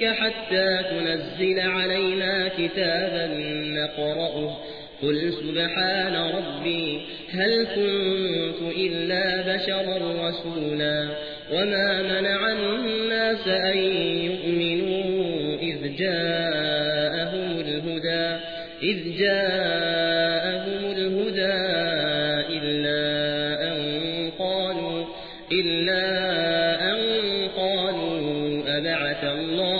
لرقيك حتى تنزل علينا كتابا نقرأه. قل سبحان ربي هل كنت إلا بشرا رسولا؟ وما منع الناس أن يؤمنوا إذ جاءهم الهدى إذ جاءهم الهدى إلا أن قالوا إلا أن قالوا أبعث الله